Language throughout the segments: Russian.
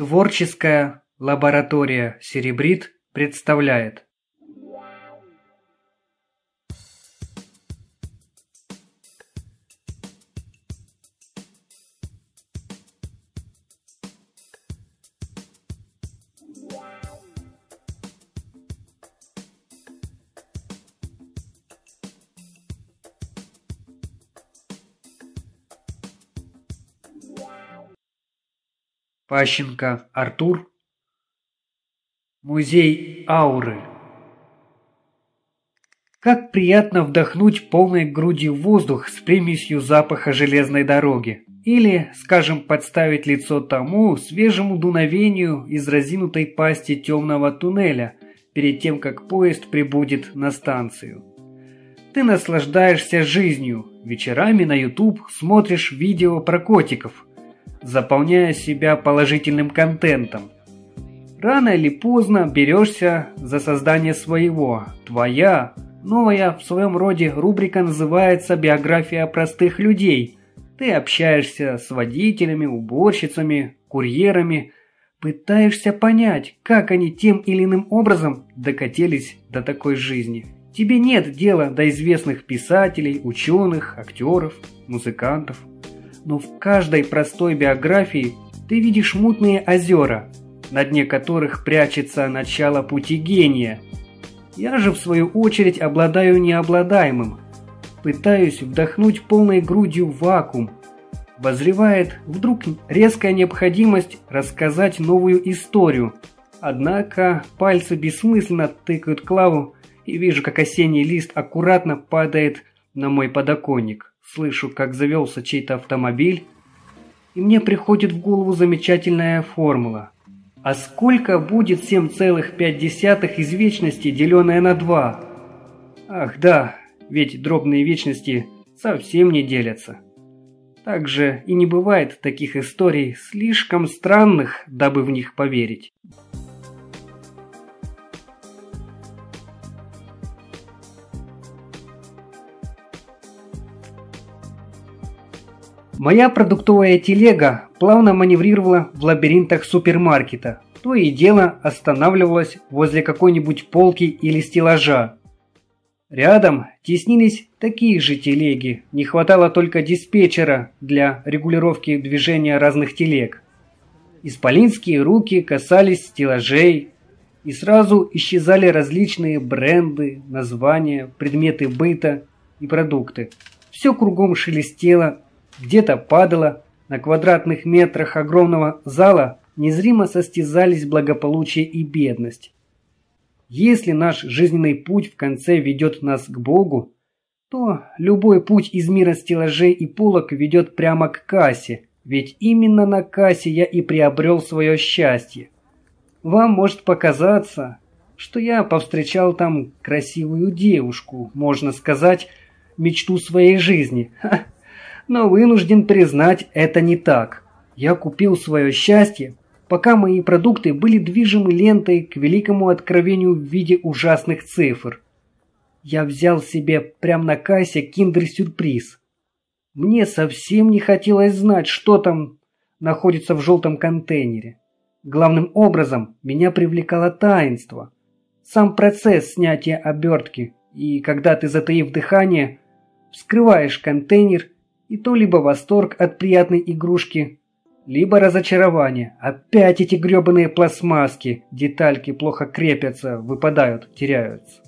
Творческая лаборатория «Серебрит» представляет Пащенко Артур. Музей ауры. Как приятно вдохнуть полной грудью воздух с примесью запаха железной дороги. Или, скажем, подставить лицо тому свежему дуновению из разинутой пасти темного туннеля перед тем, как поезд прибудет на станцию. Ты наслаждаешься жизнью. Вечерами на YouTube смотришь видео про котиков – заполняя себя положительным контентом. Рано или поздно берешься за создание своего. Твоя, новая в своем роде рубрика называется «Биография простых людей». Ты общаешься с водителями, уборщицами, курьерами, пытаешься понять, как они тем или иным образом докатились до такой жизни. Тебе нет дела до известных писателей, ученых, актеров, музыкантов но в каждой простой биографии ты видишь мутные озера, на дне которых прячется начало пути гения. Я же, в свою очередь, обладаю необладаемым. Пытаюсь вдохнуть полной грудью вакуум. Возревает вдруг резкая необходимость рассказать новую историю. Однако пальцы бессмысленно тыкают клаву и вижу, как осенний лист аккуратно падает на мой подоконник слышу, как завелся чей-то автомобиль, и мне приходит в голову замечательная формула. А сколько будет 7,5 из вечности, деленное на 2? Ах да, ведь дробные вечности совсем не делятся. Также и не бывает таких историй слишком странных, дабы в них поверить. Моя продуктовая телега плавно маневрировала в лабиринтах супермаркета. То и дело останавливалась возле какой-нибудь полки или стеллажа. Рядом теснились такие же телеги, не хватало только диспетчера для регулировки движения разных телег. Исполинские руки касались стеллажей, и сразу исчезали различные бренды, названия, предметы быта и продукты. Все кругом шелестело где-то падало, на квадратных метрах огромного зала незримо состязались благополучие и бедность. Если наш жизненный путь в конце ведет нас к Богу, то любой путь из мира стеллажей и полок ведет прямо к кассе, ведь именно на кассе я и приобрел свое счастье. Вам может показаться, что я повстречал там красивую девушку, можно сказать, мечту своей жизни. Ха, но вынужден признать, это не так. Я купил свое счастье, пока мои продукты были движимы лентой к великому откровению в виде ужасных цифр. Я взял себе прямо на кассе киндер-сюрприз. Мне совсем не хотелось знать, что там находится в желтом контейнере. Главным образом меня привлекало таинство. Сам процесс снятия обертки. И когда ты, затаив дыхание, вскрываешь контейнер и то либо восторг от приятной игрушки, либо разочарование. Опять эти гребаные пластмасски, детальки плохо крепятся, выпадают, теряются.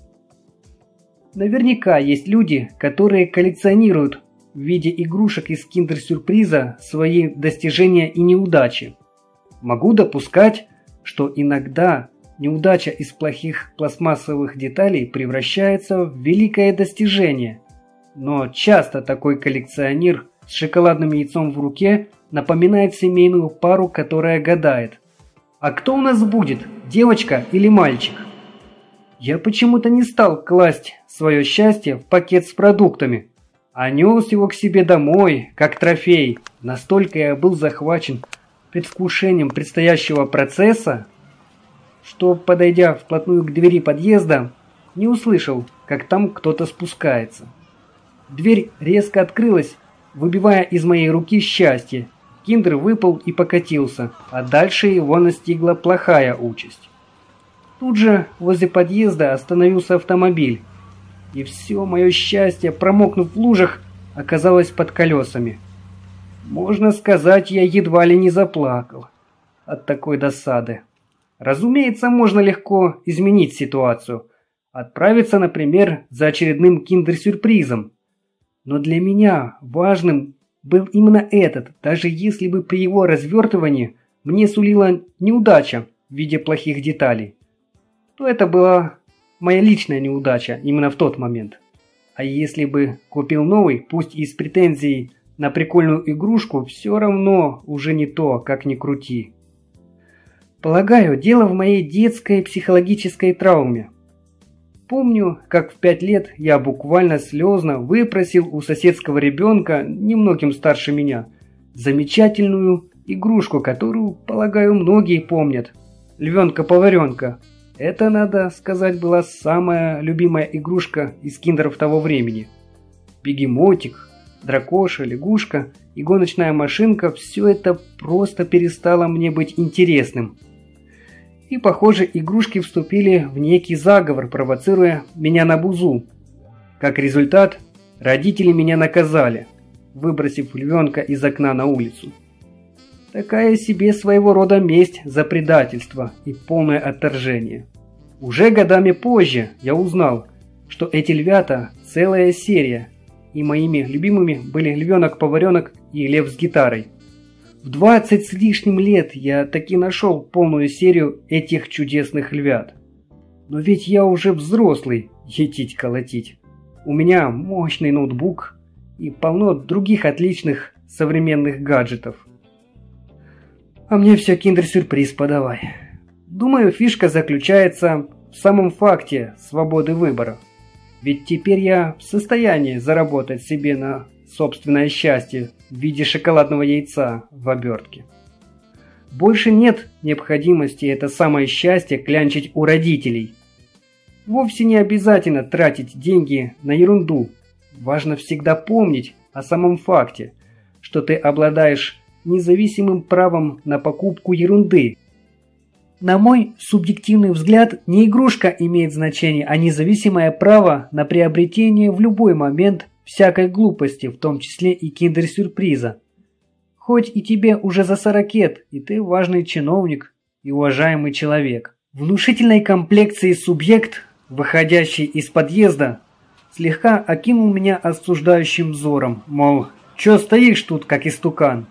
Наверняка есть люди, которые коллекционируют в виде игрушек из киндер-сюрприза свои достижения и неудачи. Могу допускать, что иногда неудача из плохих пластмассовых деталей превращается в великое достижение, но часто такой коллекционер с шоколадным яйцом в руке напоминает семейную пару, которая гадает. А кто у нас будет, девочка или мальчик? Я почему-то не стал класть свое счастье в пакет с продуктами, а нес его к себе домой, как трофей. Настолько я был захвачен предвкушением предстоящего процесса, что, подойдя вплотную к двери подъезда, не услышал, как там кто-то спускается. Дверь резко открылась, выбивая из моей руки счастье, киндер выпал и покатился, а дальше его настигла плохая участь. Тут же возле подъезда остановился автомобиль, и все мое счастье, промокнув в лужах, оказалось под колесами. Можно сказать, я едва ли не заплакал от такой досады. Разумеется, можно легко изменить ситуацию. Отправиться, например, за очередным киндер-сюрпризом. Но для меня важным был именно этот, даже если бы при его развертывании мне сулила неудача в виде плохих деталей. То это была моя личная неудача именно в тот момент. А если бы купил новый, пусть и с претензией на прикольную игрушку, все равно уже не то, как ни крути. Полагаю, дело в моей детской психологической травме. Помню, как в пять лет я буквально слезно выпросил у соседского ребенка, немногим старше меня, замечательную игрушку, которую, полагаю, многие помнят. Львенка-поваренка. Это, надо сказать, была самая любимая игрушка из киндеров того времени. Бегемотик, дракоша, лягушка и гоночная машинка – все это просто перестало мне быть интересным – и, похоже, игрушки вступили в некий заговор, провоцируя меня на бузу. Как результат, родители меня наказали, выбросив львенка из окна на улицу. Такая себе своего рода месть за предательство и полное отторжение. Уже годами позже я узнал, что эти львята – целая серия, и моими любимыми были львенок-поваренок и лев с гитарой. В 20 с лишним лет я таки нашел полную серию этих чудесных львят. Но ведь я уже взрослый, етить-колотить. У меня мощный ноутбук и полно других отличных современных гаджетов. А мне все киндер-сюрприз подавай. Думаю, фишка заключается в самом факте свободы выбора. Ведь теперь я в состоянии заработать себе на собственное счастье в виде шоколадного яйца в обертке. Больше нет необходимости это самое счастье клянчить у родителей. Вовсе не обязательно тратить деньги на ерунду. Важно всегда помнить о самом факте, что ты обладаешь независимым правом на покупку ерунды. На мой субъективный взгляд, не игрушка имеет значение, а независимое право на приобретение в любой момент всякой глупости, в том числе и киндер-сюрприза. Хоть и тебе уже за сорокет, и ты важный чиновник и уважаемый человек. Внушительной комплекции субъект, выходящий из подъезда, слегка окинул меня осуждающим взором, мол, чё стоишь тут, как истукан?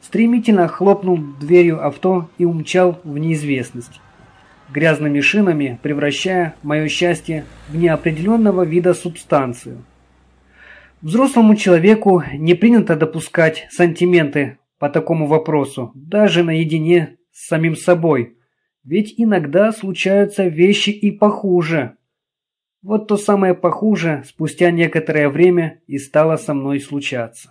Стремительно хлопнул дверью авто и умчал в неизвестность, грязными шинами превращая мое счастье в неопределенного вида субстанцию. Взрослому человеку не принято допускать сантименты по такому вопросу, даже наедине с самим собой. Ведь иногда случаются вещи и похуже. Вот то самое похуже спустя некоторое время и стало со мной случаться.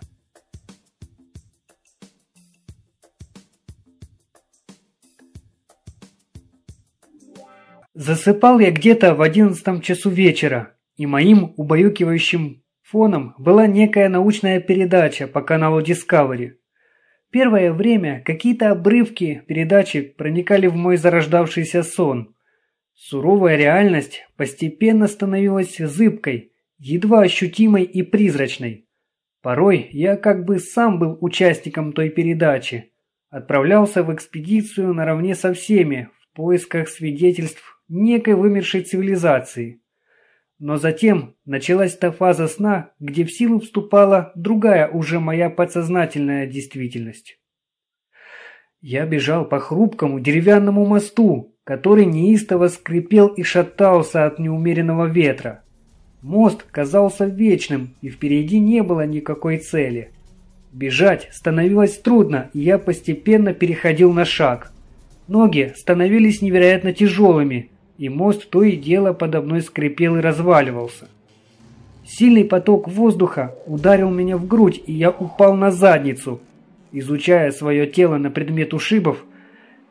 Засыпал я где-то в одиннадцатом часу вечера, и моим убаюкивающим Фоном была некая научная передача по каналу Discovery. Первое время какие-то обрывки передачи проникали в мой зарождавшийся сон. Суровая реальность постепенно становилась зыбкой, едва ощутимой и призрачной. Порой я как бы сам был участником той передачи, отправлялся в экспедицию наравне со всеми в поисках свидетельств некой вымершей цивилизации – но затем началась та фаза сна, где в силу вступала другая уже моя подсознательная действительность. Я бежал по хрупкому деревянному мосту, который неистово скрипел и шатался от неумеренного ветра. Мост казался вечным, и впереди не было никакой цели. Бежать становилось трудно, и я постепенно переходил на шаг. Ноги становились невероятно тяжелыми, и мост то и дело подо мной скрипел и разваливался. Сильный поток воздуха ударил меня в грудь, и я упал на задницу. Изучая свое тело на предмет ушибов,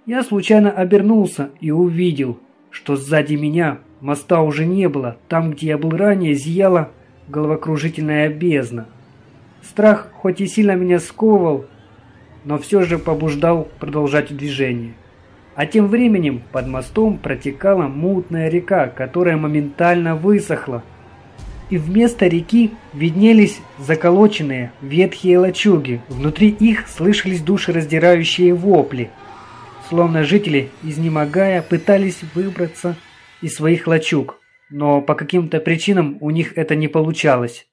я случайно обернулся и увидел, что сзади меня моста уже не было. Там, где я был ранее, зияла головокружительная бездна. Страх, хоть и сильно меня сковывал, но все же побуждал продолжать движение. А тем временем под мостом протекала мутная река, которая моментально высохла. И вместо реки виднелись заколоченные ветхие лачуги. Внутри их слышались душераздирающие вопли. Словно жители, изнемогая, пытались выбраться из своих лачуг. Но по каким-то причинам у них это не получалось.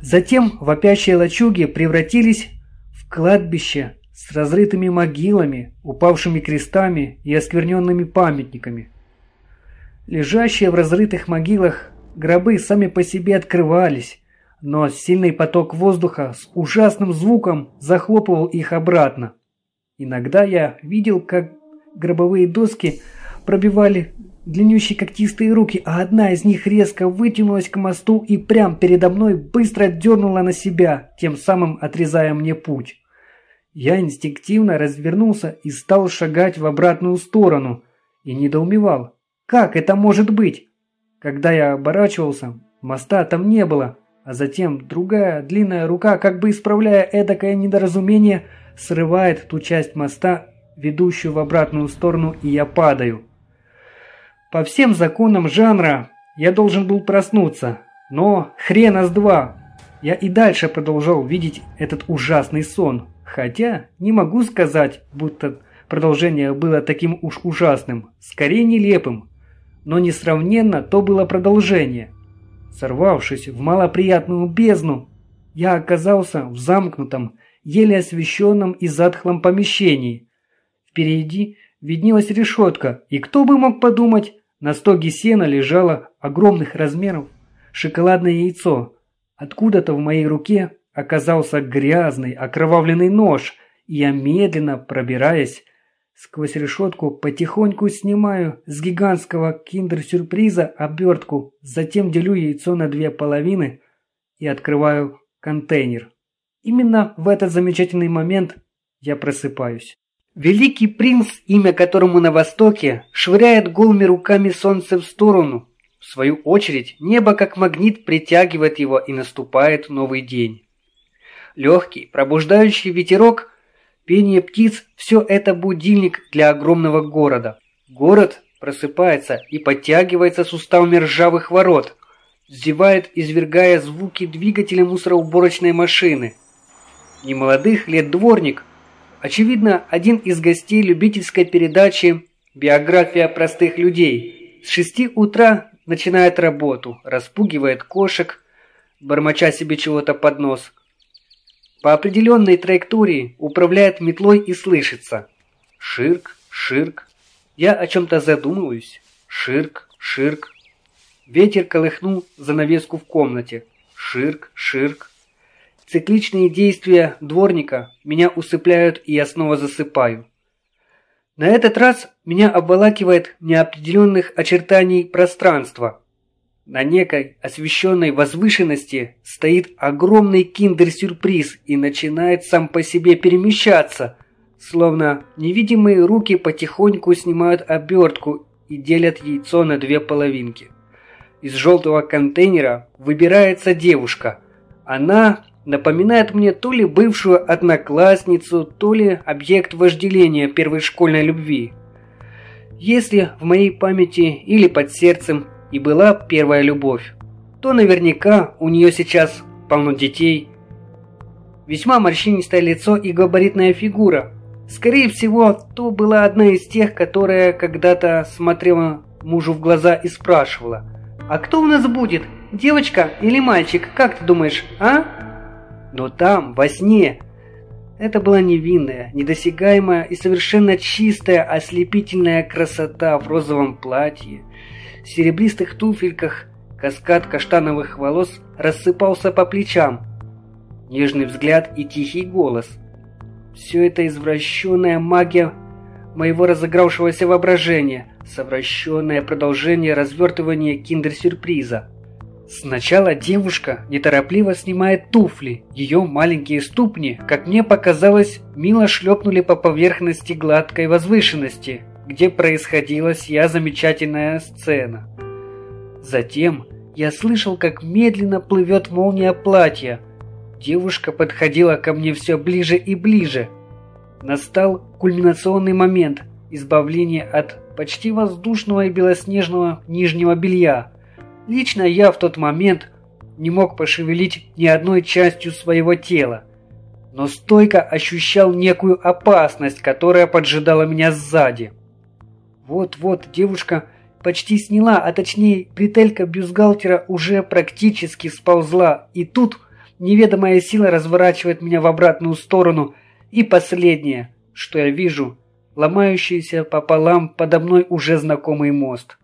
Затем вопящие лачуги превратились в кладбище с разрытыми могилами, упавшими крестами и оскверненными памятниками. Лежащие в разрытых могилах гробы сами по себе открывались, но сильный поток воздуха с ужасным звуком захлопывал их обратно. Иногда я видел, как гробовые доски пробивали длиннющие когтистые руки, а одна из них резко вытянулась к мосту и прямо передо мной быстро дернула на себя, тем самым отрезая мне путь. Я инстинктивно развернулся и стал шагать в обратную сторону и недоумевал, как это может быть? Когда я оборачивался, моста там не было, а затем другая длинная рука, как бы исправляя эдакое недоразумение, срывает ту часть моста, ведущую в обратную сторону, и я падаю. По всем законам жанра я должен был проснуться, но хрена с два. Я и дальше продолжал видеть этот ужасный сон, Хотя не могу сказать, будто продолжение было таким уж ужасным, скорее нелепым. Но несравненно то было продолжение. Сорвавшись в малоприятную бездну, я оказался в замкнутом, еле освещенном и затхлом помещении. Впереди виднелась решетка, и кто бы мог подумать, на стоге сена лежало огромных размеров шоколадное яйцо. Откуда-то в моей руке оказался грязный, окровавленный нож, я медленно, пробираясь сквозь решетку, потихоньку снимаю с гигантского киндер-сюрприза обертку, затем делю яйцо на две половины и открываю контейнер. Именно в этот замечательный момент я просыпаюсь. Великий принц, имя которому на востоке, швыряет голыми руками солнце в сторону. В свою очередь, небо как магнит притягивает его и наступает новый день легкий, пробуждающий ветерок, пение птиц – все это будильник для огромного города. Город просыпается и подтягивается суставами ржавых ворот, зевает, извергая звуки двигателя мусороуборочной машины. Немолодых лет дворник, очевидно, один из гостей любительской передачи «Биография простых людей». С шести утра начинает работу, распугивает кошек, бормоча себе чего-то под нос – по определенной траектории управляет метлой и слышится. Ширк, ширк. Я о чем-то задумываюсь. Ширк, ширк. Ветер колыхнул занавеску в комнате. Ширк, ширк. Цикличные действия дворника меня усыпляют, и я снова засыпаю. На этот раз меня обволакивает неопределенных очертаний пространства, на некой освещенной возвышенности стоит огромный киндер-сюрприз и начинает сам по себе перемещаться, словно невидимые руки потихоньку снимают обертку и делят яйцо на две половинки. Из желтого контейнера выбирается девушка. Она напоминает мне то ли бывшую одноклассницу, то ли объект вожделения первой школьной любви. Если в моей памяти или под сердцем и была первая любовь, то наверняка у нее сейчас полно детей. Весьма морщинистое лицо и габаритная фигура. Скорее всего, то была одна из тех, которая когда-то смотрела мужу в глаза и спрашивала, «А кто у нас будет, девочка или мальчик, как ты думаешь, а?» Но там, во сне, это была невинная, недосягаемая и совершенно чистая, ослепительная красота в розовом платье, серебристых туфельках каскад каштановых волос рассыпался по плечам. Нежный взгляд и тихий голос. Все это извращенная магия моего разыгравшегося воображения, совращенное продолжение развертывания киндер-сюрприза. Сначала девушка неторопливо снимает туфли. Ее маленькие ступни, как мне показалось, мило шлепнули по поверхности гладкой возвышенности, где происходила сия замечательная сцена. Затем я слышал, как медленно плывет молния платья. Девушка подходила ко мне все ближе и ближе. Настал кульминационный момент избавления от почти воздушного и белоснежного нижнего белья. Лично я в тот момент не мог пошевелить ни одной частью своего тела, но стойко ощущал некую опасность, которая поджидала меня сзади. Вот-вот девушка почти сняла, а точнее бретелька бюстгальтера уже практически сползла, и тут неведомая сила разворачивает меня в обратную сторону – и последнее, что я вижу, ломающийся пополам подо мной уже знакомый мост.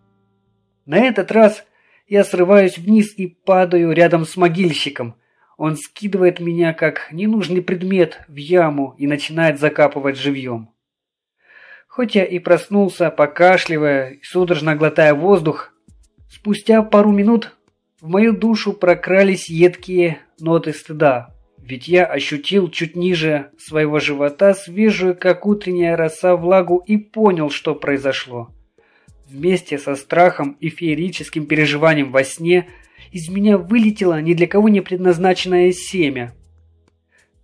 На этот раз я срываюсь вниз и падаю рядом с могильщиком. Он скидывает меня как ненужный предмет в яму и начинает закапывать живьем. Хоть я и проснулся, покашливая и судорожно глотая воздух, спустя пару минут в мою душу прокрались едкие ноты стыда. Ведь я ощутил чуть ниже своего живота свежую, как утренняя роса, влагу и понял, что произошло. Вместе со страхом и феерическим переживанием во сне из меня вылетело ни для кого не предназначенное семя.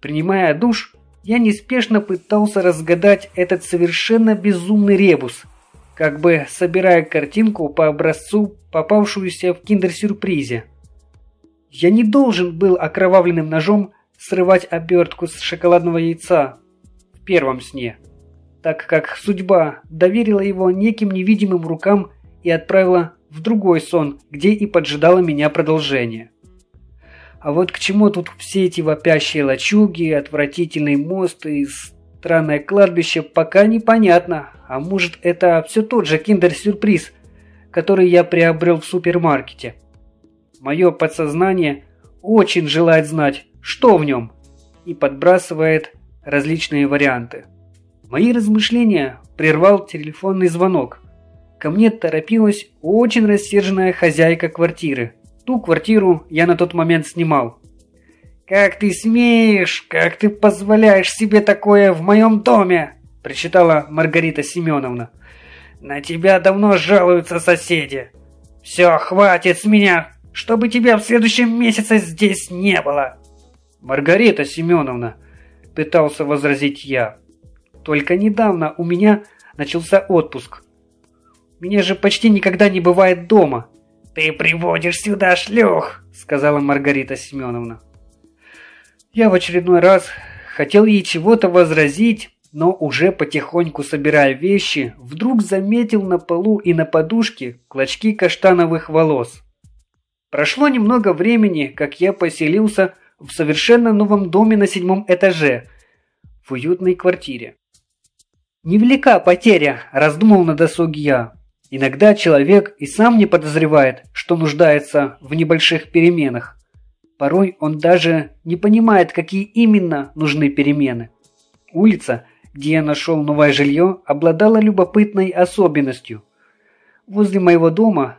Принимая душ, я неспешно пытался разгадать этот совершенно безумный ребус, как бы собирая картинку по образцу, попавшуюся в киндер-сюрпризе. Я не должен был окровавленным ножом срывать обертку с шоколадного яйца в первом сне, так как судьба доверила его неким невидимым рукам и отправила в другой сон, где и поджидало меня продолжение. А вот к чему тут все эти вопящие лачуги, отвратительный мост и странное кладбище, пока непонятно. А может это все тот же киндер-сюрприз, который я приобрел в супермаркете. Мое подсознание очень желает знать, что в нем, и подбрасывает различные варианты. Мои размышления прервал телефонный звонок. Ко мне торопилась очень рассерженная хозяйка квартиры. Ту квартиру я на тот момент снимал. «Как ты смеешь? Как ты позволяешь себе такое в моем доме?» – причитала Маргарита Семеновна. «На тебя давно жалуются соседи. Все, хватит с меня, чтобы тебя в следующем месяце здесь не было!» «Маргарита Семеновна!» – пытался возразить я. «Только недавно у меня начался отпуск. Меня же почти никогда не бывает дома». «Ты приводишь сюда шлюх!» – сказала Маргарита Семеновна. Я в очередной раз хотел ей чего-то возразить, но уже потихоньку собирая вещи, вдруг заметил на полу и на подушке клочки каштановых волос. Прошло немного времени, как я поселился в совершенно новом доме на седьмом этаже, в уютной квартире. «Невелика потеря», – раздумал на досуге я. Иногда человек и сам не подозревает, что нуждается в небольших переменах. Порой он даже не понимает, какие именно нужны перемены. Улица, где я нашел новое жилье, обладала любопытной особенностью. Возле моего дома,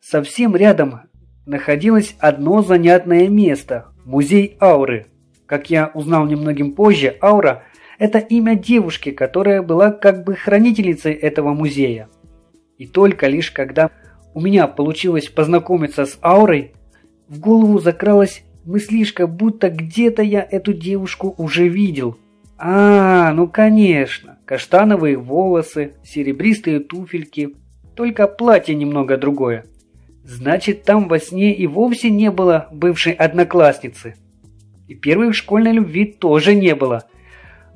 совсем рядом, находилось одно занятное место, Музей ауры. Как я узнал немногим позже, аура – это имя девушки, которая была как бы хранительницей этого музея. И только лишь когда у меня получилось познакомиться с аурой, в голову закралась мыслишка, будто где-то я эту девушку уже видел. А, ну конечно, каштановые волосы, серебристые туфельки, только платье немного другое. Значит, там во сне и вовсе не было бывшей одноклассницы. И первой школьной любви тоже не было.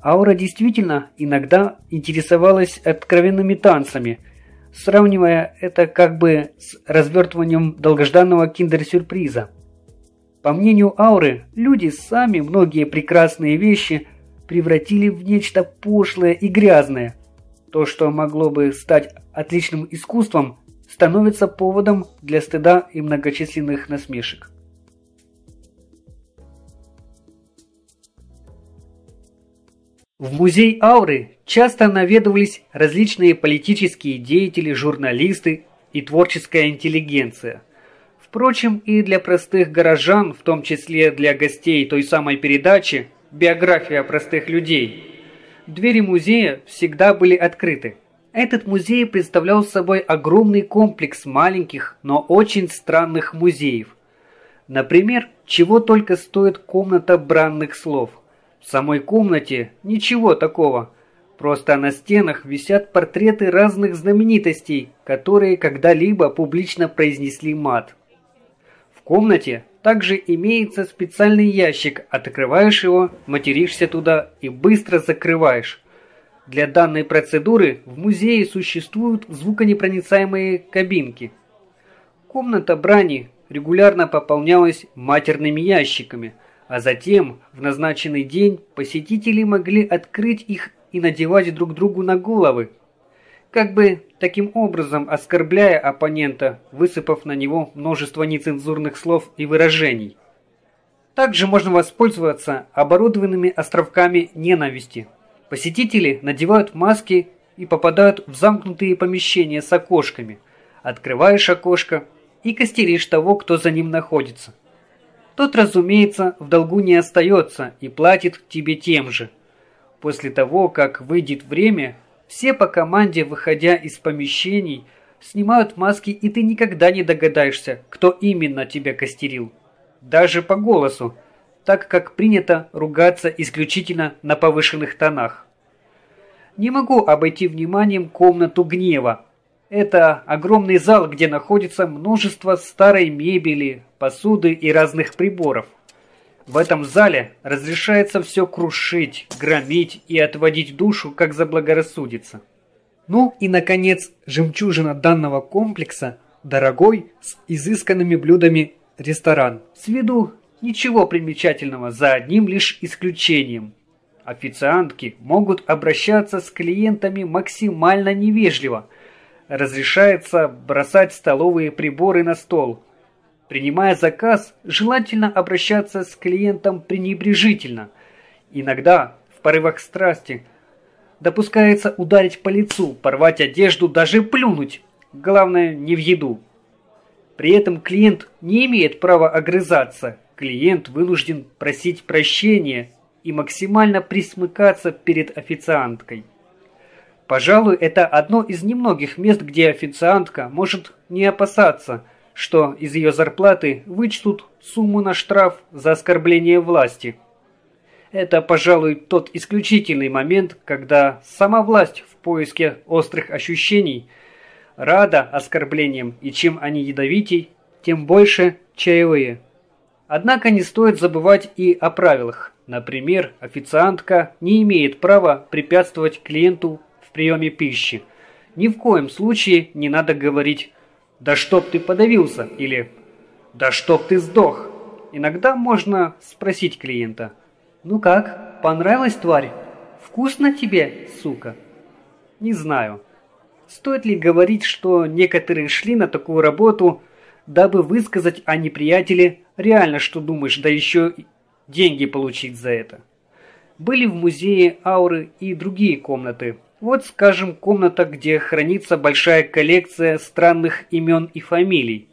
Аура действительно иногда интересовалась откровенными танцами, сравнивая это как бы с развертыванием долгожданного киндер-сюрприза. По мнению Ауры, люди сами многие прекрасные вещи превратили в нечто пошлое и грязное. То, что могло бы стать отличным искусством, становится поводом для стыда и многочисленных насмешек. В музей ауры часто наведывались различные политические деятели, журналисты и творческая интеллигенция. Впрочем, и для простых горожан, в том числе для гостей той самой передачи «Биография простых людей», двери музея всегда были открыты. Этот музей представлял собой огромный комплекс маленьких, но очень странных музеев. Например, чего только стоит комната бранных слов. В самой комнате ничего такого. Просто на стенах висят портреты разных знаменитостей, которые когда-либо публично произнесли мат. В комнате также имеется специальный ящик, открываешь его, материшься туда и быстро закрываешь. Для данной процедуры в музее существуют звуконепроницаемые кабинки. Комната брани регулярно пополнялась матерными ящиками, а затем в назначенный день посетители могли открыть их и надевать друг другу на головы, как бы таким образом оскорбляя оппонента, высыпав на него множество нецензурных слов и выражений. Также можно воспользоваться оборудованными островками ненависти – Посетители надевают маски и попадают в замкнутые помещения с окошками. Открываешь окошко и костеришь того, кто за ним находится. Тот, разумеется, в долгу не остается и платит тебе тем же. После того, как выйдет время, все по команде, выходя из помещений, снимают маски, и ты никогда не догадаешься, кто именно тебя костерил. Даже по голосу, так как принято ругаться исключительно на повышенных тонах. Не могу обойти вниманием комнату гнева. Это огромный зал, где находится множество старой мебели, посуды и разных приборов. В этом зале разрешается все крушить, громить и отводить душу, как заблагорассудится. Ну и, наконец, жемчужина данного комплекса – дорогой, с изысканными блюдами ресторан. С виду ничего примечательного, за одним лишь исключением – Официантки могут обращаться с клиентами максимально невежливо. Разрешается бросать столовые приборы на стол. Принимая заказ, желательно обращаться с клиентом пренебрежительно. Иногда, в порывах страсти, допускается ударить по лицу, порвать одежду, даже плюнуть. Главное, не в еду. При этом клиент не имеет права огрызаться. Клиент вынужден просить прощения и максимально присмыкаться перед официанткой. Пожалуй, это одно из немногих мест, где официантка может не опасаться, что из ее зарплаты вычтут сумму на штраф за оскорбление власти. Это, пожалуй, тот исключительный момент, когда сама власть в поиске острых ощущений рада оскорблениям, и чем они ядовитей, тем больше чаевые. Однако не стоит забывать и о правилах. Например, официантка не имеет права препятствовать клиенту приеме пищи. Ни в коем случае не надо говорить «да чтоб ты подавился» или «да чтоб ты сдох». Иногда можно спросить клиента «ну как, понравилась тварь? Вкусно тебе, сука?» Не знаю. Стоит ли говорить, что некоторые шли на такую работу, дабы высказать о неприятеле реально, что думаешь, да еще деньги получить за это. Были в музее ауры и другие комнаты. Вот, скажем, комната, где хранится большая коллекция странных имен и фамилий.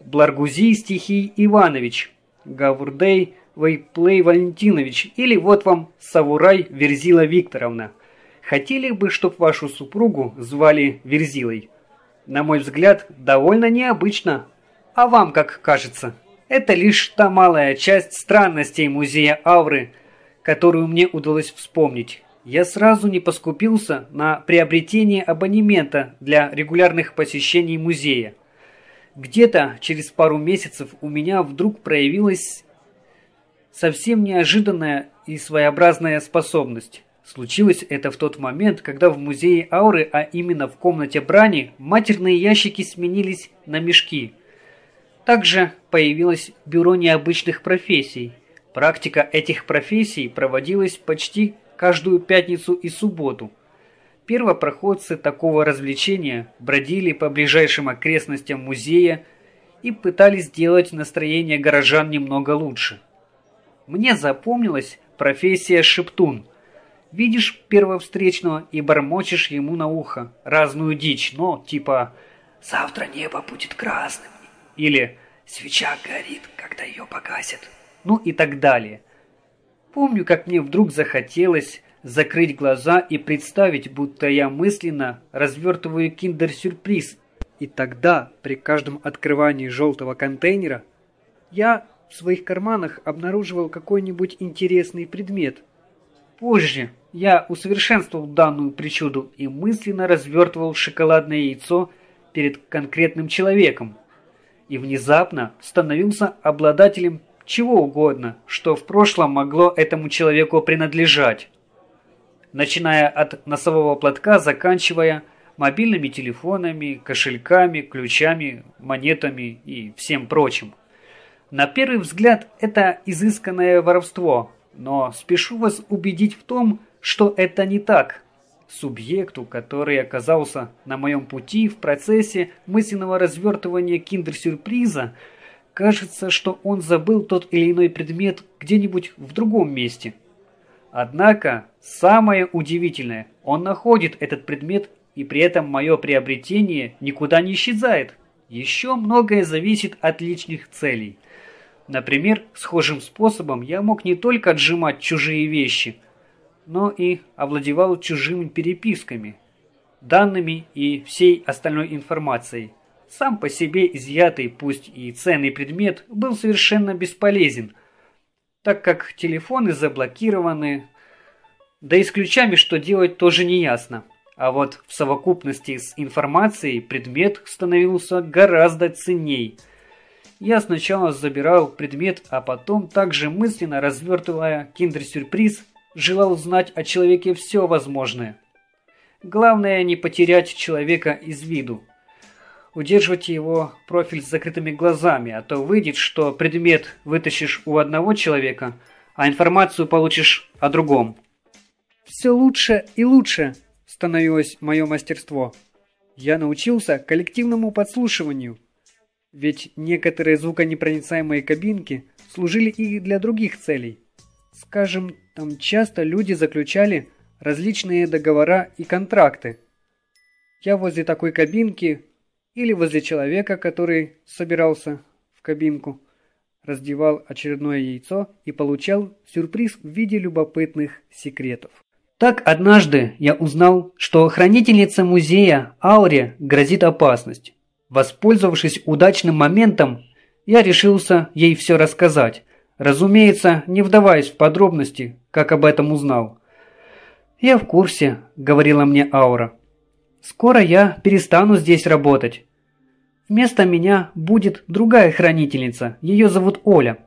Бларгузий Стихий Иванович, Гавурдей Вейплей Валентинович или вот вам Савурай Верзила Викторовна. Хотели бы, чтоб вашу супругу звали Верзилой? На мой взгляд, довольно необычно. А вам как кажется? Это лишь та малая часть странностей музея Авры, которую мне удалось вспомнить. Я сразу не поскупился на приобретение абонемента для регулярных посещений музея. Где-то через пару месяцев у меня вдруг проявилась совсем неожиданная и своеобразная способность. Случилось это в тот момент, когда в музее Ауры, а именно в комнате брани, матерные ящики сменились на мешки – также появилось бюро необычных профессий. Практика этих профессий проводилась почти каждую пятницу и субботу. Первопроходцы такого развлечения бродили по ближайшим окрестностям музея и пытались сделать настроение горожан немного лучше. Мне запомнилась профессия шептун. Видишь первого встречного и бормочешь ему на ухо разную дичь, но типа «Завтра небо будет красным» или «Свеча горит, когда ее погасят», ну и так далее. Помню, как мне вдруг захотелось закрыть глаза и представить, будто я мысленно развертываю киндер-сюрприз. И тогда, при каждом открывании желтого контейнера, я в своих карманах обнаруживал какой-нибудь интересный предмет, Позже я усовершенствовал данную причуду и мысленно развертывал шоколадное яйцо перед конкретным человеком. И внезапно становился обладателем чего угодно, что в прошлом могло этому человеку принадлежать. Начиная от носового платка, заканчивая мобильными телефонами, кошельками, ключами, монетами и всем прочим. На первый взгляд это изысканное воровство, но спешу вас убедить в том, что это не так. Субъекту, который оказался на моем пути в процессе мысленного развертывания киндер-сюрприза, кажется, что он забыл тот или иной предмет где-нибудь в другом месте. Однако, самое удивительное, он находит этот предмет, и при этом мое приобретение никуда не исчезает. Еще многое зависит от личных целей. Например, схожим способом я мог не только отжимать чужие вещи – но и овладевал чужими переписками, данными и всей остальной информацией. Сам по себе изъятый, пусть и ценный предмет, был совершенно бесполезен, так как телефоны заблокированы, да и с ключами что делать тоже не ясно. А вот в совокупности с информацией предмет становился гораздо ценней. Я сначала забирал предмет, а потом также мысленно развертывая киндер-сюрприз желал знать о человеке все возможное. Главное не потерять человека из виду. Удерживайте его профиль с закрытыми глазами, а то выйдет, что предмет вытащишь у одного человека, а информацию получишь о другом. Все лучше и лучше становилось мое мастерство. Я научился коллективному подслушиванию. Ведь некоторые звуконепроницаемые кабинки служили и для других целей. Скажем, там часто люди заключали различные договора и контракты. Я возле такой кабинки или возле человека, который собирался в кабинку, раздевал очередное яйцо и получал сюрприз в виде любопытных секретов. Так однажды я узнал, что хранительнице музея Ауре грозит опасность. Воспользовавшись удачным моментом, я решился ей все рассказать, Разумеется, не вдаваясь в подробности, как об этом узнал. «Я в курсе», — говорила мне Аура. «Скоро я перестану здесь работать. Вместо меня будет другая хранительница, ее зовут Оля».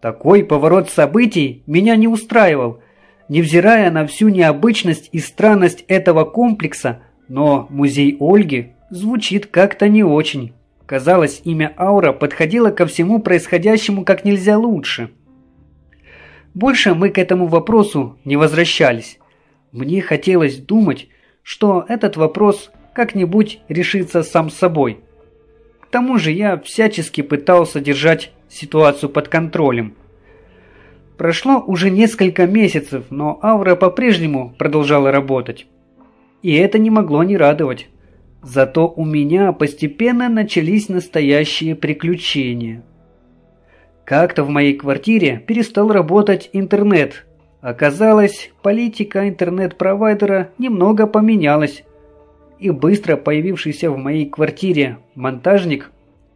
Такой поворот событий меня не устраивал. Невзирая на всю необычность и странность этого комплекса, но музей Ольги звучит как-то не очень. Казалось, имя Аура подходило ко всему происходящему как нельзя лучше. Больше мы к этому вопросу не возвращались. Мне хотелось думать, что этот вопрос как-нибудь решится сам собой. К тому же я всячески пытался держать ситуацию под контролем. Прошло уже несколько месяцев, но аура по-прежнему продолжала работать. И это не могло не радовать. Зато у меня постепенно начались настоящие приключения. Как-то в моей квартире перестал работать интернет. Оказалось, политика интернет-провайдера немного поменялась. И быстро появившийся в моей квартире монтажник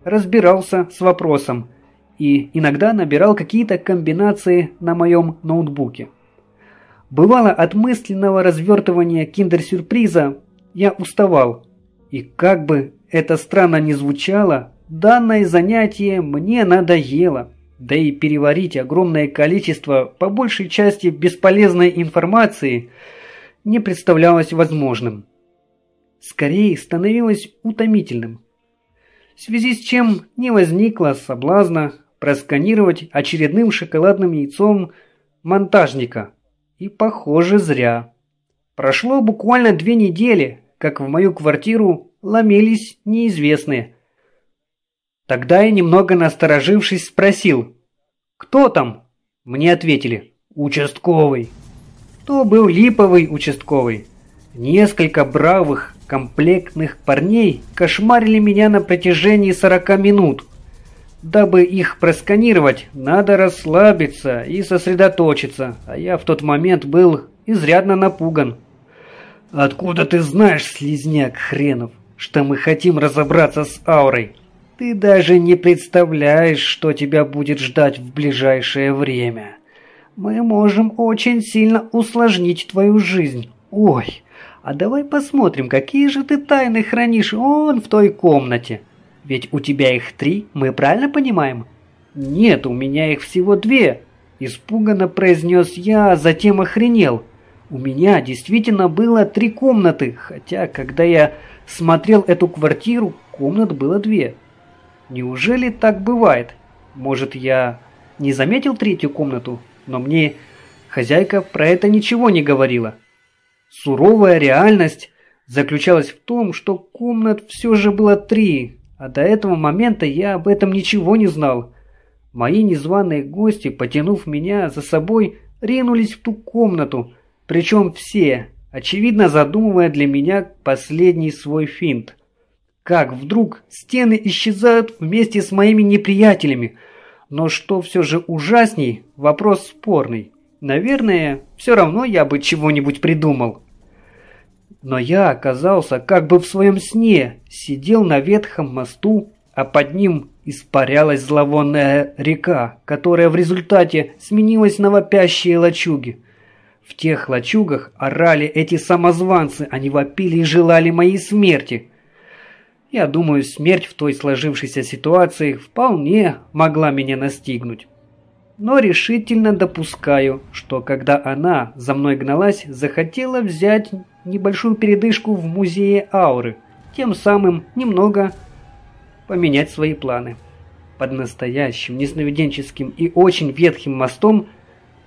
разбирался с вопросом и иногда набирал какие-то комбинации на моем ноутбуке. Бывало от мысленного развертывания киндер-сюрприза я уставал – и как бы это странно ни звучало, данное занятие мне надоело. Да и переварить огромное количество, по большей части бесполезной информации, не представлялось возможным. Скорее становилось утомительным. В связи с чем не возникло соблазна просканировать очередным шоколадным яйцом монтажника. И, похоже, зря. Прошло буквально две недели, как в мою квартиру ломились неизвестные. Тогда я, немного насторожившись, спросил, «Кто там?» Мне ответили, «Участковый». То был липовый участковый. Несколько бравых, комплектных парней кошмарили меня на протяжении 40 минут. Дабы их просканировать, надо расслабиться и сосредоточиться, а я в тот момент был изрядно напуган. «Откуда ты знаешь, слизняк хренов, что мы хотим разобраться с аурой? Ты даже не представляешь, что тебя будет ждать в ближайшее время. мы можем очень сильно усложнить твою жизнь. Ой, а давай посмотрим, какие же ты тайны хранишь он в той комнате. Ведь у тебя их три, мы правильно понимаем? Нет, у меня их всего две. Испуганно произнес я, а затем охренел. У меня действительно было три комнаты, хотя когда я смотрел эту квартиру, комнат было две. Неужели так бывает? Может, я не заметил третью комнату, но мне хозяйка про это ничего не говорила. Суровая реальность заключалась в том, что комнат все же было три, а до этого момента я об этом ничего не знал. Мои незваные гости, потянув меня за собой, ринулись в ту комнату, причем все, очевидно задумывая для меня последний свой финт. Как вдруг стены исчезают вместе с моими неприятелями, но что все же ужасней, вопрос спорный. Наверное, все равно я бы чего-нибудь придумал. Но я оказался как бы в своем сне, сидел на ветхом мосту, а под ним испарялась зловонная река, которая в результате сменилась на вопящие лачуги. В тех лачугах орали эти самозванцы, они вопили и желали моей смерти. Я думаю, смерть в той сложившейся ситуации вполне могла меня настигнуть но решительно допускаю, что когда она за мной гналась, захотела взять небольшую передышку в музее ауры, тем самым немного поменять свои планы. Под настоящим несновиденческим и очень ветхим мостом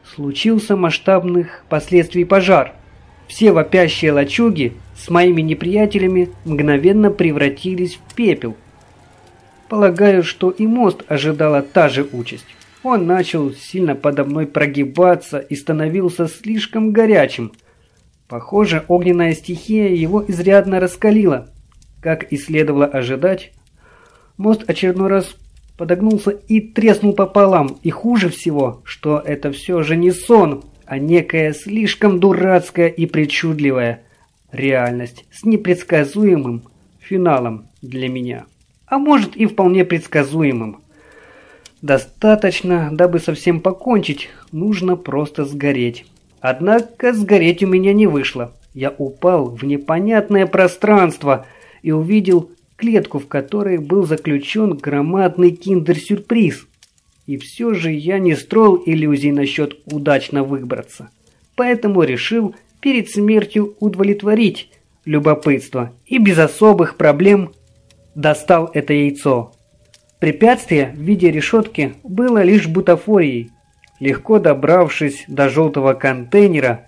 случился масштабных последствий пожар. Все вопящие лачуги с моими неприятелями мгновенно превратились в пепел. Полагаю, что и мост ожидала та же участь. Он начал сильно подо мной прогибаться и становился слишком горячим. Похоже, огненная стихия его изрядно раскалила. Как и следовало ожидать, мост очередной раз подогнулся и треснул пополам. И хуже всего, что это все же не сон, а некая слишком дурацкая и причудливая реальность с непредсказуемым финалом для меня. А может и вполне предсказуемым. Достаточно, дабы совсем покончить, нужно просто сгореть. Однако сгореть у меня не вышло. Я упал в непонятное пространство и увидел клетку, в которой был заключен громадный киндер-сюрприз. И все же я не строил иллюзий насчет удачно выбраться. Поэтому решил перед смертью удовлетворить любопытство и без особых проблем достал это яйцо. Препятствие в виде решетки было лишь бутафорией. Легко добравшись до желтого контейнера,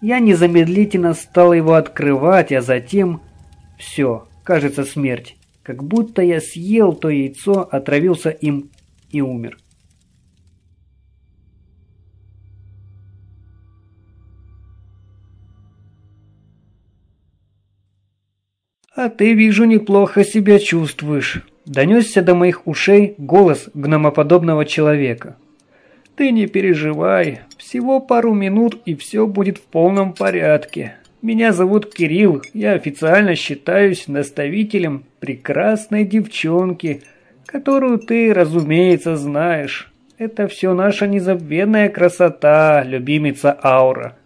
я незамедлительно стал его открывать, а затем... Все, кажется, смерть. Как будто я съел то яйцо, отравился им и умер. «А ты, вижу, неплохо себя чувствуешь», Донесся до моих ушей голос гномоподобного человека. «Ты не переживай, всего пару минут и все будет в полном порядке. Меня зовут Кирилл, я официально считаюсь наставителем прекрасной девчонки, которую ты, разумеется, знаешь. Это все наша незабвенная красота, любимица Аура.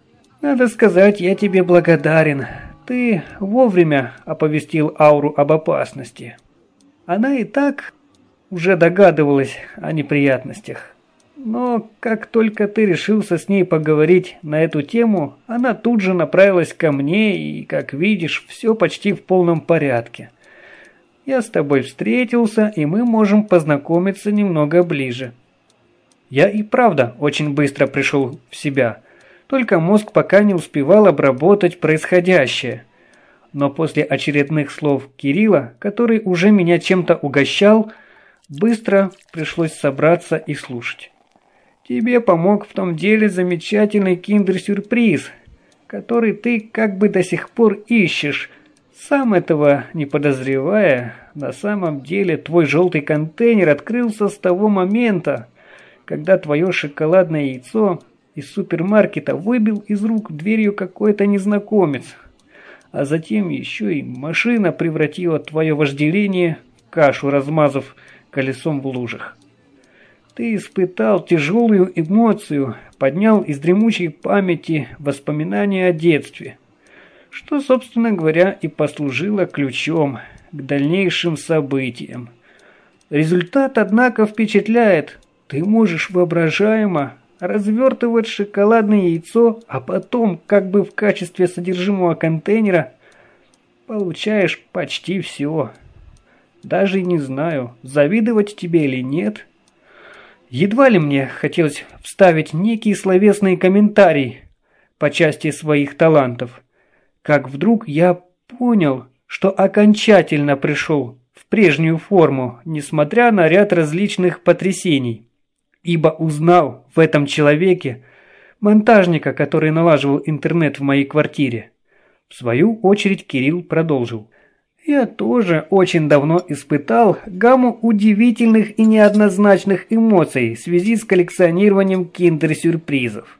Надо сказать, я тебе благодарен. Ты вовремя оповестил Ауру об опасности. Она и так уже догадывалась о неприятностях. Но как только ты решился с ней поговорить на эту тему, она тут же направилась ко мне, и, как видишь, все почти в полном порядке. Я с тобой встретился, и мы можем познакомиться немного ближе. Я и правда очень быстро пришел в себя, только мозг пока не успевал обработать происходящее – но после очередных слов Кирилла, который уже меня чем-то угощал, быстро пришлось собраться и слушать. Тебе помог в том деле замечательный киндер-сюрприз, который ты как бы до сих пор ищешь. Сам этого не подозревая, на самом деле твой желтый контейнер открылся с того момента, когда твое шоколадное яйцо из супермаркета выбил из рук дверью какой-то незнакомец, а затем еще и машина превратила твое вожделение в кашу, размазав колесом в лужах. Ты испытал тяжелую эмоцию, поднял из дремучей памяти воспоминания о детстве, что, собственно говоря, и послужило ключом к дальнейшим событиям. Результат, однако, впечатляет. Ты можешь воображаемо развертывать шоколадное яйцо, а потом, как бы в качестве содержимого контейнера, получаешь почти все. Даже не знаю, завидовать тебе или нет. Едва ли мне хотелось вставить некий словесный комментарий по части своих талантов. Как вдруг я понял, что окончательно пришел в прежнюю форму, несмотря на ряд различных потрясений. Ибо узнал в этом человеке монтажника, который налаживал интернет в моей квартире. В свою очередь Кирилл продолжил. Я тоже очень давно испытал гамму удивительных и неоднозначных эмоций в связи с коллекционированием киндер-сюрпризов.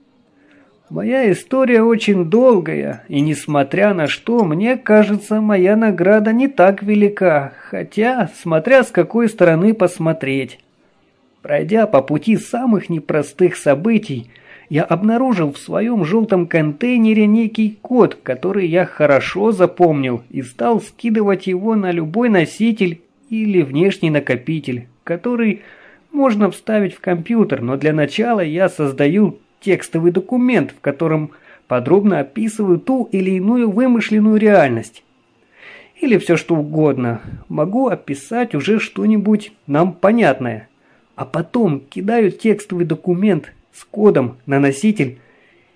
Моя история очень долгая, и несмотря на что, мне кажется, моя награда не так велика, хотя, смотря с какой стороны посмотреть. Пройдя по пути самых непростых событий, я обнаружил в своем желтом контейнере некий код, который я хорошо запомнил и стал скидывать его на любой носитель или внешний накопитель, который можно вставить в компьютер, но для начала я создаю текстовый документ, в котором подробно описываю ту или иную вымышленную реальность. Или все что угодно. Могу описать уже что-нибудь нам понятное. А потом кидаю текстовый документ с кодом на носитель,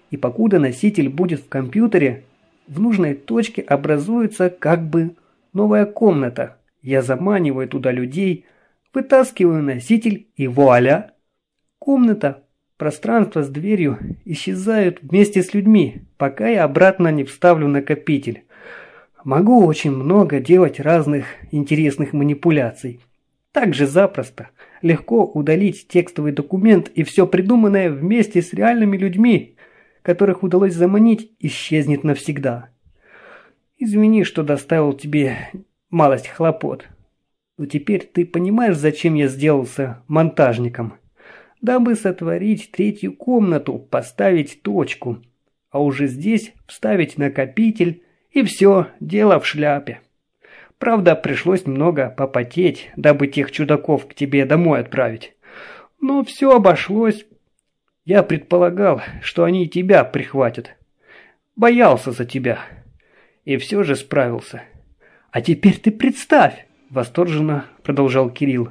и покуда носитель будет в компьютере, в нужной точке образуется как бы новая комната. Я заманиваю туда людей, вытаскиваю носитель и вуаля! Комната, пространство с дверью исчезают вместе с людьми, пока я обратно не вставлю накопитель. Могу очень много делать разных интересных манипуляций. Так же запросто – легко удалить текстовый документ и все придуманное вместе с реальными людьми, которых удалось заманить, исчезнет навсегда. Извини, что доставил тебе малость хлопот. Но теперь ты понимаешь, зачем я сделался монтажником? Дабы сотворить третью комнату, поставить точку, а уже здесь вставить накопитель, и все, дело в шляпе. Правда, пришлось немного попотеть, дабы тех чудаков к тебе домой отправить. Но все обошлось. Я предполагал, что они тебя прихватят. Боялся за тебя. И все же справился. А теперь ты представь, восторженно продолжал Кирилл.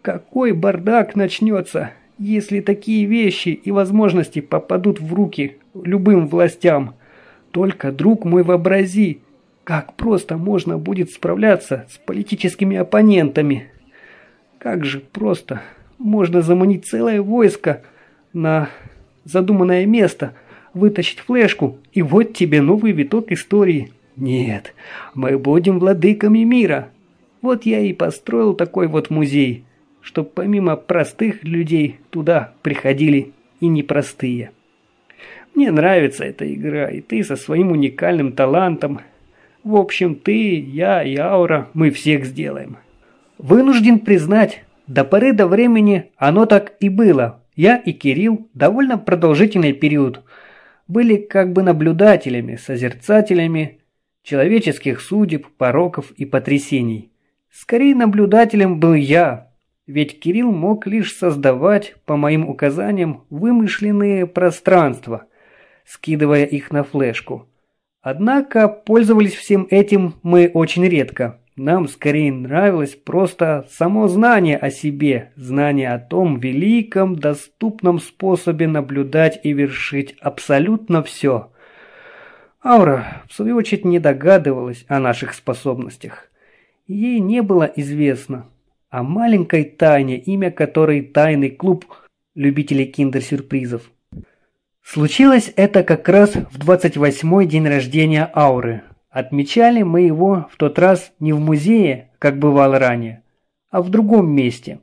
Какой бардак начнется, если такие вещи и возможности попадут в руки любым властям. Только, друг мой, вообрази, как просто можно будет справляться с политическими оппонентами? Как же просто можно заманить целое войско на задуманное место, вытащить флешку, и вот тебе новый виток истории. Нет, мы будем владыками мира. Вот я и построил такой вот музей, чтобы помимо простых людей туда приходили и непростые. Мне нравится эта игра, и ты со своим уникальным талантом – в общем, ты, я и Аура, мы всех сделаем. Вынужден признать, до поры до времени оно так и было. Я и Кирилл довольно продолжительный период были как бы наблюдателями, созерцателями человеческих судеб, пороков и потрясений. Скорее наблюдателем был я, ведь Кирилл мог лишь создавать, по моим указаниям, вымышленные пространства, скидывая их на флешку. Однако пользовались всем этим мы очень редко. Нам скорее нравилось просто само знание о себе, знание о том великом, доступном способе наблюдать и вершить абсолютно все. Аура, в свою очередь, не догадывалась о наших способностях. Ей не было известно о маленькой тайне, имя которой «Тайный клуб любителей киндер-сюрпризов». Случилось это как раз в 28-й день рождения Ауры. Отмечали мы его в тот раз не в музее, как бывало ранее, а в другом месте.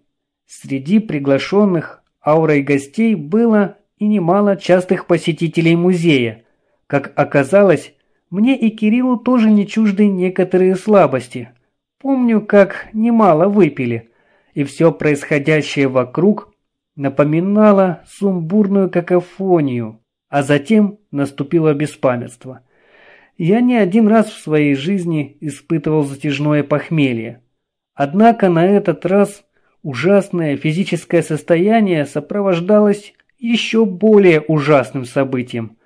Среди приглашенных Аурой гостей было и немало частых посетителей музея. Как оказалось, мне и Кириллу тоже не чужды некоторые слабости. Помню, как немало выпили, и все происходящее вокруг напоминала сумбурную какофонию, а затем наступило беспамятство. Я не один раз в своей жизни испытывал затяжное похмелье. Однако на этот раз ужасное физическое состояние сопровождалось еще более ужасным событием.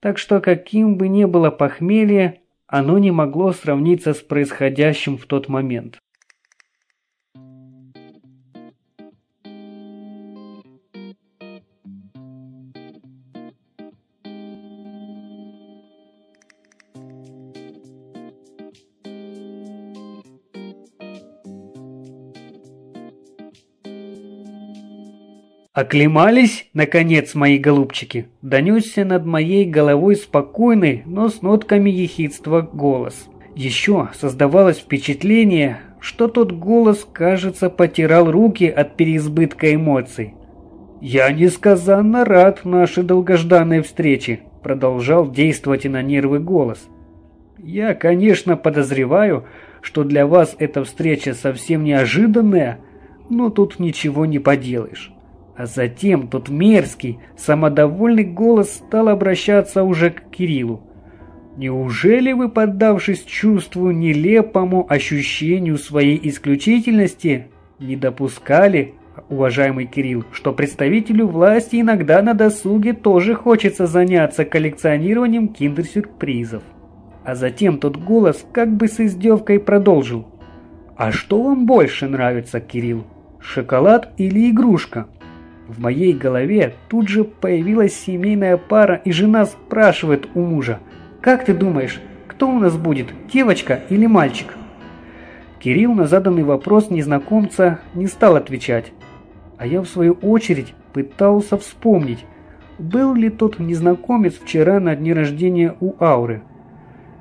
Так что каким бы ни было похмелье, оно не могло сравниться с происходящим в тот момент. «Оклемались, наконец, мои голубчики!» – донесся над моей головой спокойный, но с нотками ехидства голос. Еще создавалось впечатление, что тот голос, кажется, потирал руки от переизбытка эмоций. «Я несказанно рад нашей долгожданной встрече», – продолжал действовать и на нервы голос. «Я, конечно, подозреваю, что для вас эта встреча совсем неожиданная, но тут ничего не поделаешь». А затем тот мерзкий, самодовольный голос стал обращаться уже к Кириллу. «Неужели вы, поддавшись чувству нелепому ощущению своей исключительности, не допускали, уважаемый Кирилл, что представителю власти иногда на досуге тоже хочется заняться коллекционированием киндер-сюрпризов?» А затем тот голос как бы с издевкой продолжил. «А что вам больше нравится, Кирилл? Шоколад или игрушка?» В моей голове тут же появилась семейная пара, и жена спрашивает у мужа, «Как ты думаешь, кто у нас будет, девочка или мальчик?» Кирилл на заданный вопрос незнакомца не стал отвечать, а я в свою очередь пытался вспомнить, был ли тот незнакомец вчера на дне рождения у Ауры.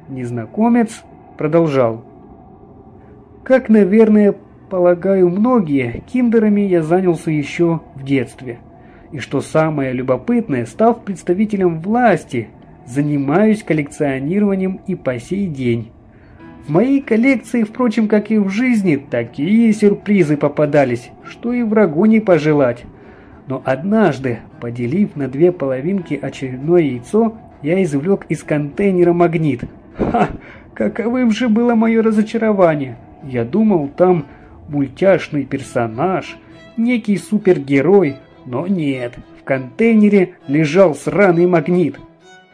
Незнакомец продолжал. Как, наверное, Полагаю, многие киндерами я занялся еще в детстве. И что самое любопытное, став представителем власти, занимаюсь коллекционированием и по сей день. В моей коллекции, впрочем, как и в жизни, такие сюрпризы попадались, что и врагу не пожелать. Но однажды, поделив на две половинки очередное яйцо, я извлек из контейнера магнит. Ха! Каковым же было мое разочарование! Я думал, там мультяшный персонаж, некий супергерой, но нет, в контейнере лежал сраный магнит.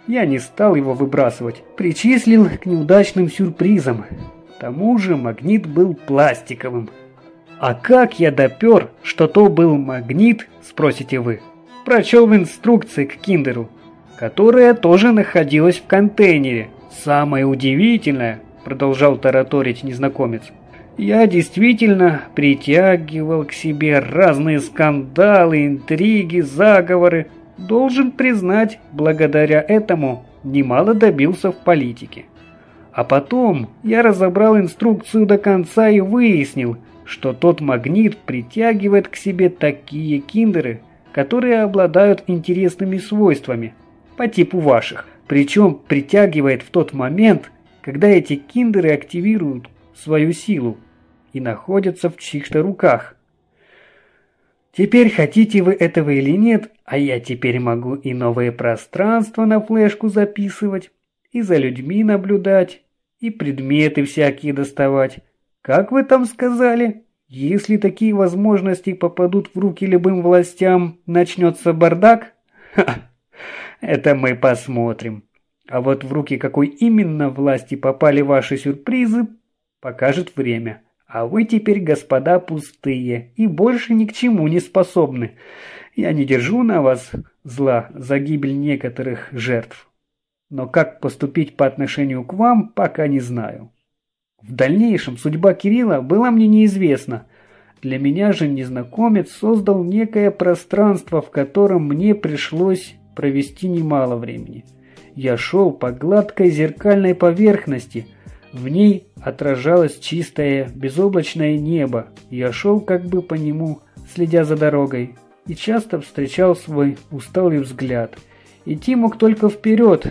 Я не стал его выбрасывать, причислил к неудачным сюрпризам. К тому же магнит был пластиковым. А как я допер, что то был магнит, спросите вы? Прочел в инструкции к киндеру, которая тоже находилась в контейнере. Самое удивительное, продолжал тараторить незнакомец, я действительно притягивал к себе разные скандалы, интриги, заговоры. Должен признать, благодаря этому немало добился в политике. А потом я разобрал инструкцию до конца и выяснил, что тот магнит притягивает к себе такие киндеры, которые обладают интересными свойствами, по типу ваших. Причем притягивает в тот момент, когда эти киндеры активируют свою силу и находятся в чьих-то руках. Теперь хотите вы этого или нет, а я теперь могу и новые пространства на флешку записывать, и за людьми наблюдать, и предметы всякие доставать. Как вы там сказали? Если такие возможности попадут в руки любым властям, начнется бардак? Ха, это мы посмотрим. А вот в руки какой именно власти попали ваши сюрпризы, покажет время. А вы теперь, господа, пустые и больше ни к чему не способны. Я не держу на вас зла за гибель некоторых жертв. Но как поступить по отношению к вам, пока не знаю. В дальнейшем судьба Кирилла была мне неизвестна. Для меня же незнакомец создал некое пространство, в котором мне пришлось провести немало времени. Я шел по гладкой зеркальной поверхности – в ней отражалось чистое, безоблачное небо. Я шел как бы по нему, следя за дорогой, и часто встречал свой усталый взгляд. Идти мог только вперед.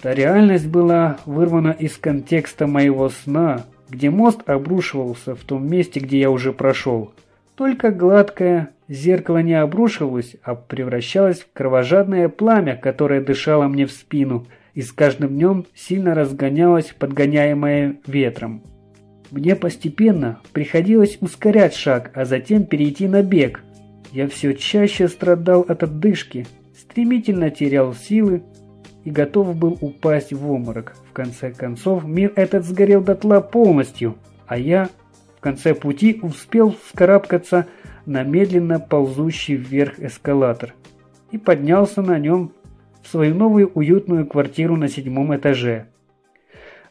Та реальность была вырвана из контекста моего сна, где мост обрушивался в том месте, где я уже прошел. Только гладкая зеркало не обрушивалось, а превращалось в кровожадное пламя, которое дышало мне в спину и с каждым днем сильно разгонялось, подгоняемое ветром. Мне постепенно приходилось ускорять шаг, а затем перейти на бег. Я все чаще страдал от отдышки, стремительно терял силы и готов был упасть в обморок. В конце концов, мир этот сгорел дотла полностью, а я в конце пути успел вскарабкаться на медленно ползущий вверх эскалатор и поднялся на нем в свою новую уютную квартиру на седьмом этаже.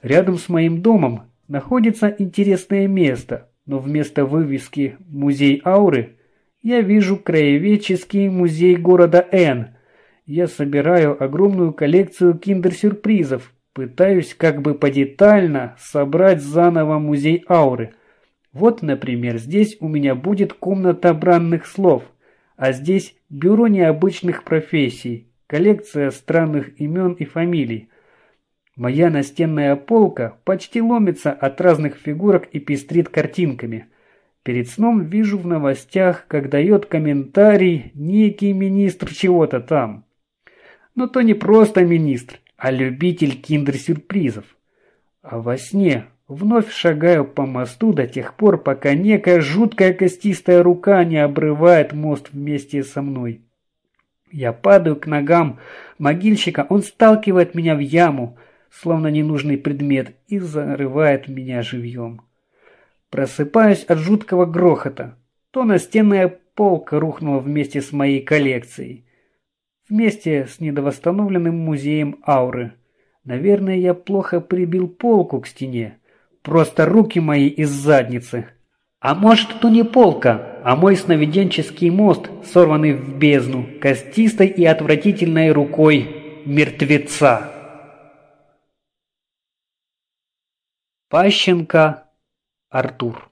Рядом с моим домом находится интересное место, но вместо вывески «Музей ауры» я вижу краеведческий музей города Н. Я собираю огромную коллекцию киндер-сюрпризов, пытаюсь как бы подетально собрать заново музей ауры – вот, например, здесь у меня будет комната бранных слов, а здесь бюро необычных профессий, коллекция странных имен и фамилий. Моя настенная полка почти ломится от разных фигурок и пестрит картинками. Перед сном вижу в новостях, как дает комментарий некий министр чего-то там. Но то не просто министр, а любитель киндер-сюрпризов. А во сне Вновь шагаю по мосту до тех пор, пока некая жуткая костистая рука не обрывает мост вместе со мной. Я падаю к ногам могильщика, он сталкивает меня в яму, словно ненужный предмет, и зарывает меня живьем. Просыпаюсь от жуткого грохота. То настенная полка рухнула вместе с моей коллекцией. Вместе с недовосстановленным музеем ауры. Наверное, я плохо прибил полку к стене. Просто руки мои из задницы. А может, то не полка, а мой сновиденческий мост, сорванный в бездну, костистой и отвратительной рукой мертвеца. Пащенко Артур.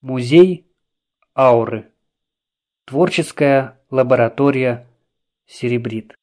Музей ауры. Творческая лаборатория Серебрит.